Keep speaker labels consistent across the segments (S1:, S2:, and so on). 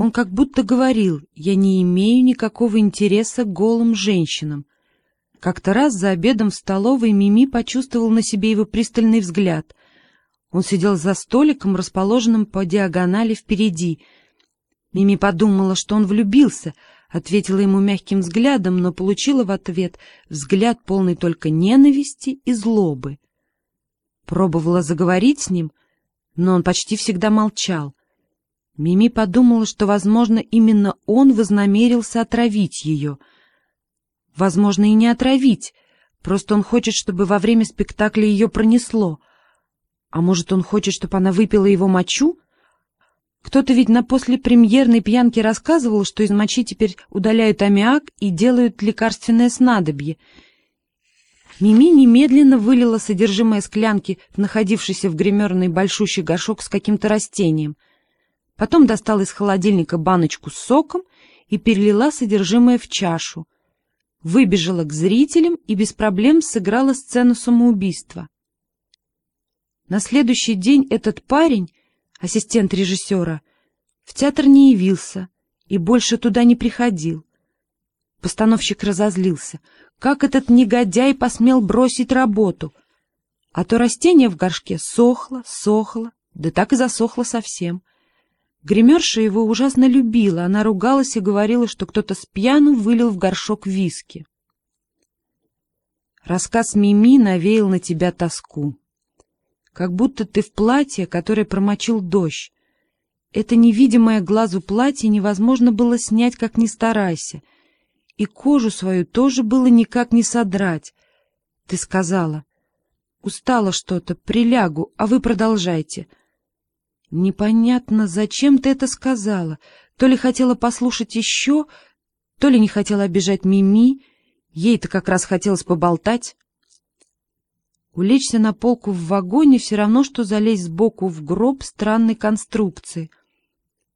S1: Он как будто говорил, я не имею никакого интереса к голым женщинам. Как-то раз за обедом в столовой Мими почувствовал на себе его пристальный взгляд. Он сидел за столиком, расположенным по диагонали впереди. Мими подумала, что он влюбился, ответила ему мягким взглядом, но получила в ответ взгляд полный только ненависти и злобы. Пробовала заговорить с ним, но он почти всегда молчал. Мими подумала, что, возможно, именно он вознамерился отравить ее — Возможно, и не отравить. Просто он хочет, чтобы во время спектакля ее пронесло. А может, он хочет, чтобы она выпила его мочу? Кто-то ведь на послепремьерной пьянке рассказывал, что из мочи теперь удаляют аммиак и делают лекарственное снадобье. Мими немедленно вылила содержимое склянки в находившийся в гримерной большущий горшок с каким-то растением. Потом достала из холодильника баночку с соком и перелила содержимое в чашу выбежала к зрителям и без проблем сыграла сцену самоубийства. На следующий день этот парень, ассистент режиссера, в театр не явился и больше туда не приходил. Постановщик разозлился. Как этот негодяй посмел бросить работу? А то растение в горшке сохло, сохло, да так и засохло совсем. Гримерша его ужасно любила, она ругалась и говорила, что кто-то с пьяну вылил в горшок виски. Рассказ Мими навеял на тебя тоску. Как будто ты в платье, которое промочил дождь. Это невидимое глазу платье невозможно было снять, как ни старайся. И кожу свою тоже было никак не содрать. Ты сказала, устала что-то, прилягу, а вы продолжайте — Непонятно, зачем ты это сказала. То ли хотела послушать еще, то ли не хотела обижать Мими. Ей-то как раз хотелось поболтать. Улечься на полку в вагоне все равно, что залезть сбоку в гроб странной конструкции.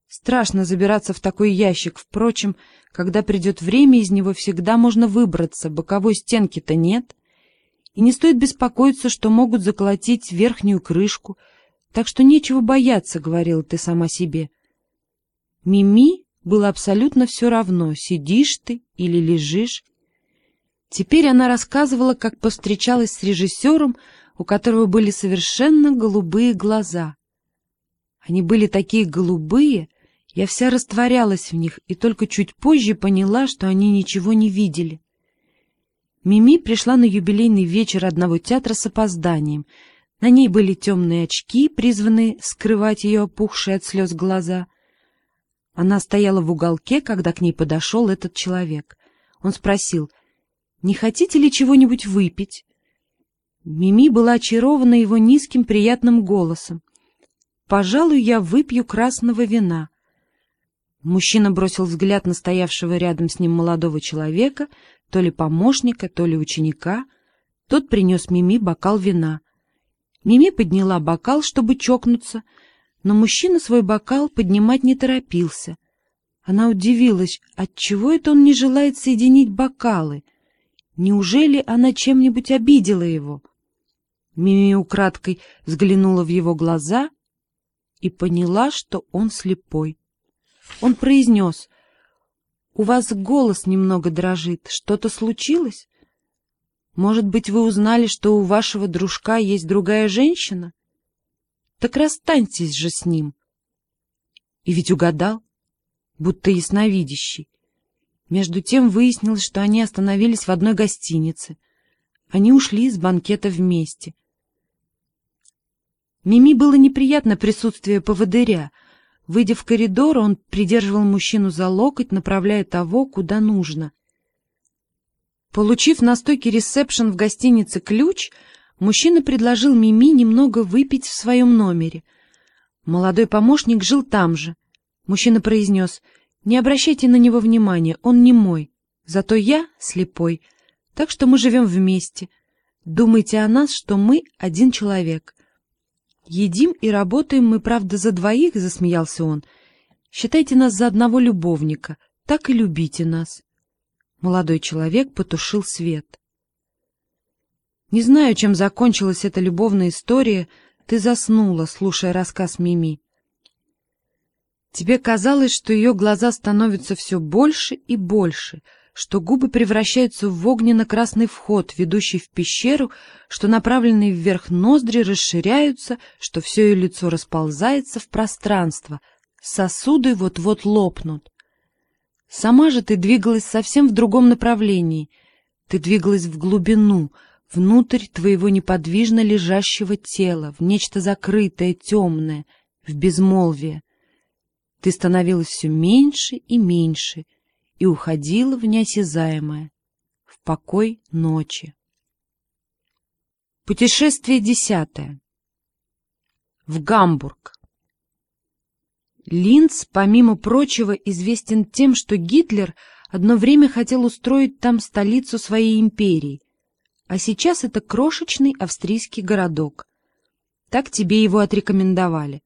S1: Страшно забираться в такой ящик. Впрочем, когда придет время, из него всегда можно выбраться, боковой стенки-то нет. И не стоит беспокоиться, что могут заколотить верхнюю крышку — так что нечего бояться, — говорила ты сама себе. Мими было абсолютно все равно, сидишь ты или лежишь. Теперь она рассказывала, как повстречалась с режиссером, у которого были совершенно голубые глаза. Они были такие голубые, я вся растворялась в них и только чуть позже поняла, что они ничего не видели. Мими пришла на юбилейный вечер одного театра с опозданием — на ней были темные очки, призванные скрывать ее опухшие от слез глаза. Она стояла в уголке, когда к ней подошел этот человек. Он спросил, «Не хотите ли чего-нибудь выпить?» Мими была очарована его низким приятным голосом. «Пожалуй, я выпью красного вина». Мужчина бросил взгляд на стоявшего рядом с ним молодого человека, то ли помощника, то ли ученика. Тот принес Мими бокал вина. Мими подняла бокал, чтобы чокнуться, но мужчина свой бокал поднимать не торопился. Она удивилась, отчего это он не желает соединить бокалы. Неужели она чем-нибудь обидела его? Мими украдкой взглянула в его глаза и поняла, что он слепой. Он произнес, «У вас голос немного дрожит. Что-то случилось?» Может быть, вы узнали, что у вашего дружка есть другая женщина? Так расстаньтесь же с ним. И ведь угадал, будто ясновидящий. Между тем выяснилось, что они остановились в одной гостинице. Они ушли с банкета вместе. Мими было неприятно присутствие поводыря. Выйдя в коридор, он придерживал мужчину за локоть, направляя того, куда нужно — Получив на стойке ресепшн в гостинице ключ, мужчина предложил Мими немного выпить в своем номере. Молодой помощник жил там же. Мужчина произнес, «Не обращайте на него внимания, он не мой. Зато я слепой, так что мы живем вместе. Думайте о нас, что мы один человек». «Едим и работаем мы, правда, за двоих», — засмеялся он. «Считайте нас за одного любовника, так и любите нас». Молодой человек потушил свет. Не знаю, чем закончилась эта любовная история, ты заснула, слушая рассказ Мими. Тебе казалось, что ее глаза становятся все больше и больше, что губы превращаются в огненно-красный вход, ведущий в пещеру, что направленные вверх ноздри расширяются, что все ее лицо расползается в пространство, сосуды вот-вот лопнут. Сама же ты двигалась совсем в другом направлении. Ты двигалась в глубину, внутрь твоего неподвижно лежащего тела, в нечто закрытое, темное, в безмолвие. Ты становилась все меньше и меньше и уходила в неосязаемое, в покой ночи. Путешествие десятое. В Гамбург. Линц, помимо прочего, известен тем, что Гитлер одно время хотел устроить там столицу своей империи, а сейчас это крошечный австрийский городок. Так тебе его отрекомендовали.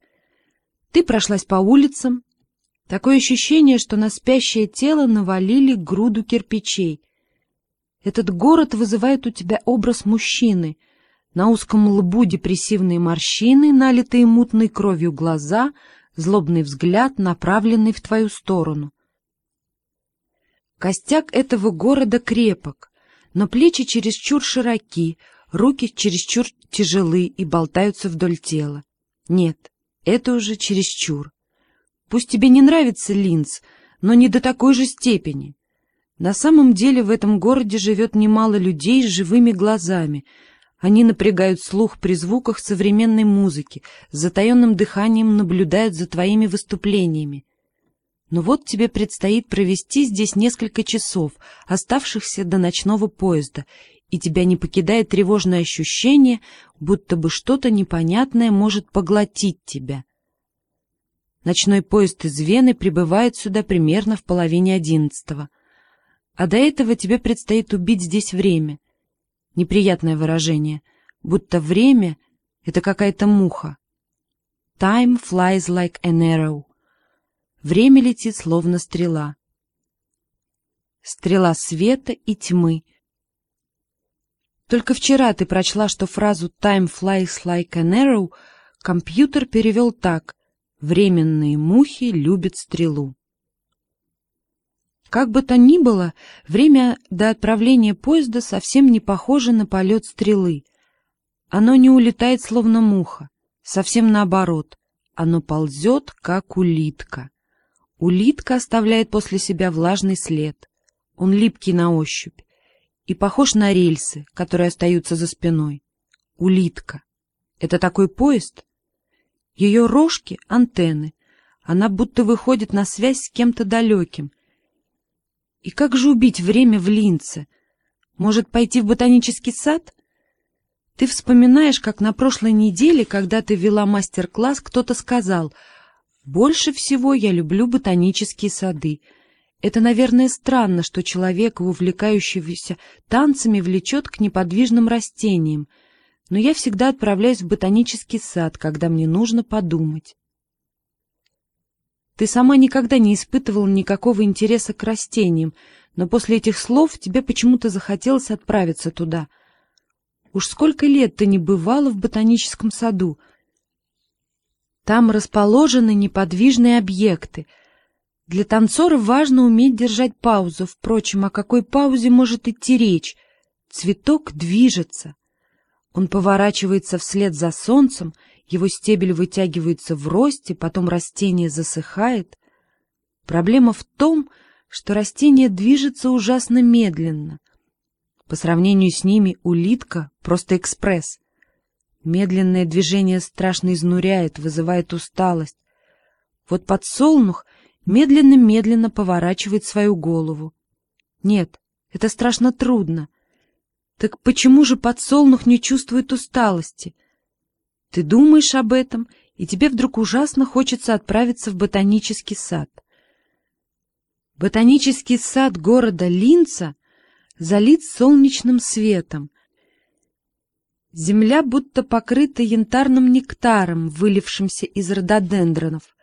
S1: Ты прошлась по улицам, Такое ощущение, что на спящее тело навалили груду кирпичей. Этот город вызывает у тебя образ мужчины. На узком лбу депрессивные морщины, налитые мутной кровью глаза, злобный взгляд, направленный в твою сторону. Костяк этого города крепок, но плечи чересчур широки, руки чересчур тяжелы и болтаются вдоль тела. Нет, это уже чересчур. Пусть тебе не нравится Линц, но не до такой же степени. На самом деле в этом городе живет немало людей с живыми глазами. Они напрягают слух при звуках современной музыки, с затаенным дыханием наблюдают за твоими выступлениями. Но вот тебе предстоит провести здесь несколько часов, оставшихся до ночного поезда, и тебя не покидает тревожное ощущение, будто бы что-то непонятное может поглотить тебя. Ночной поезд из Вены прибывает сюда примерно в половине одиннадцатого. А до этого тебе предстоит убить здесь время. Неприятное выражение, будто время — это какая-то муха. Time flies like an arrow. Время летит, словно стрела. Стрела света и тьмы. Только вчера ты прочла, что фразу «time flies like an arrow» компьютер перевел так Временные мухи любят стрелу. Как бы то ни было, время до отправления поезда совсем не похоже на полет стрелы. Оно не улетает, словно муха, совсем наоборот. Оно ползет, как улитка. Улитка оставляет после себя влажный след. Он липкий на ощупь и похож на рельсы, которые остаются за спиной. Улитка. Это такой поезд? Ее рожки — антенны. Она будто выходит на связь с кем-то далеким. И как же убить время в Линце? Может, пойти в ботанический сад? Ты вспоминаешь, как на прошлой неделе, когда ты вела мастер-класс, кто-то сказал, «Больше всего я люблю ботанические сады». Это, наверное, странно, что человека, увлекающегося танцами, влечет к неподвижным растениям — но я всегда отправляюсь в ботанический сад, когда мне нужно подумать. Ты сама никогда не испытывала никакого интереса к растениям, но после этих слов тебе почему-то захотелось отправиться туда. Уж сколько лет ты не бывала в ботаническом саду. Там расположены неподвижные объекты. Для танцора важно уметь держать паузу. Впрочем, о какой паузе может идти речь? Цветок движется. Он поворачивается вслед за солнцем, его стебель вытягивается в росте, потом растение засыхает. Проблема в том, что растение движется ужасно медленно. По сравнению с ними улитка — просто экспресс. Медленное движение страшно изнуряет, вызывает усталость. Вот подсолнух медленно-медленно поворачивает свою голову. Нет, это страшно трудно. Так почему же подсолнух не чувствует усталости? Ты думаешь об этом, и тебе вдруг ужасно хочется отправиться в ботанический сад. Ботанический сад города Линца залит солнечным светом. Земля будто покрыта янтарным нектаром, вылившимся из рододендронов.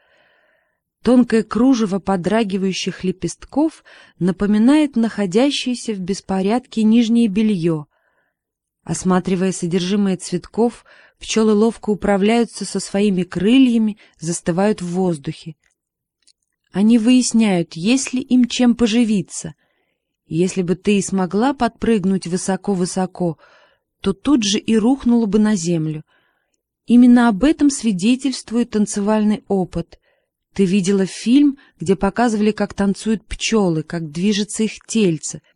S1: Тонкое кружево подрагивающих лепестков напоминает находящееся в беспорядке нижнее белье. Осматривая содержимое цветков, пчелы ловко управляются со своими крыльями, застывают в воздухе. Они выясняют, есть ли им чем поживиться. Если бы ты и смогла подпрыгнуть высоко-высоко, то тут же и рухнула бы на землю. Именно об этом свидетельствует танцевальный опыт. Ты видела фильм, где показывали, как танцуют пчелы, как движется их тельце —